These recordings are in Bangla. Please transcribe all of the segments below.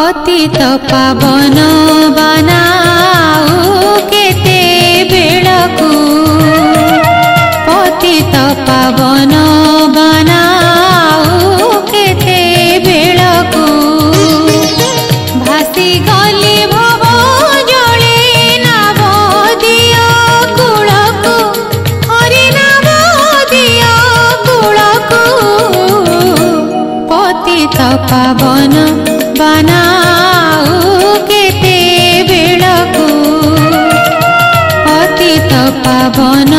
অতীত পাবন বনাও কেতে বেড়কু। অতীত পাবন বনাও কেতে বেড়কু। ভাসি গলি ভব জলে নাব দিয় কুলকু হরি নাব দিয় কুলকু পতিত পাবন बनाके बेळकु पतित पावन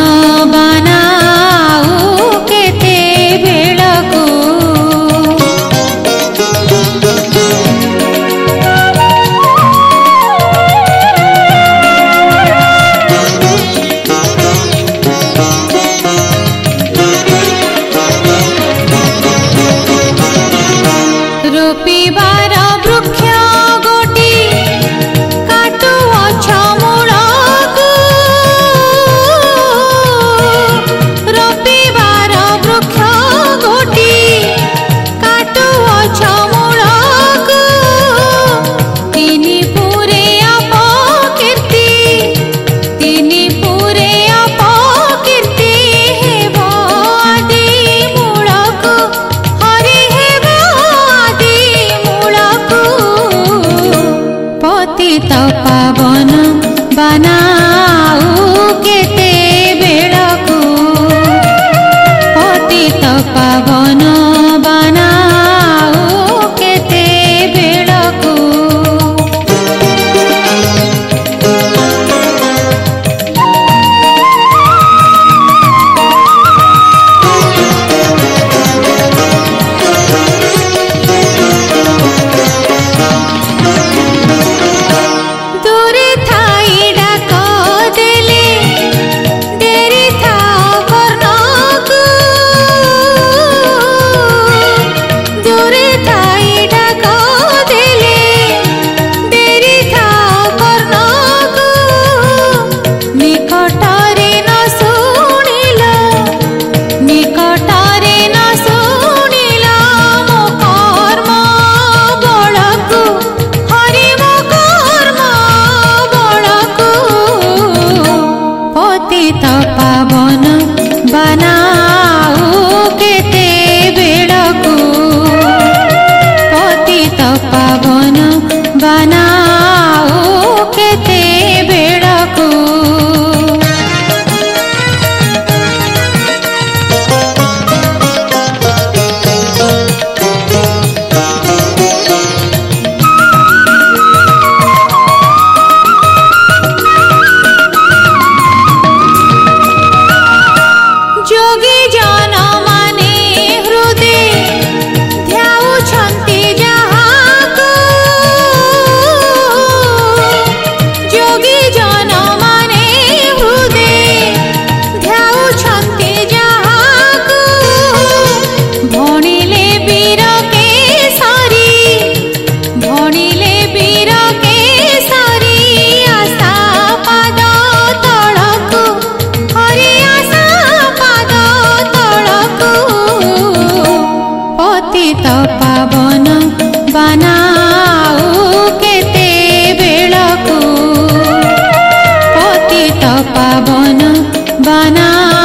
ना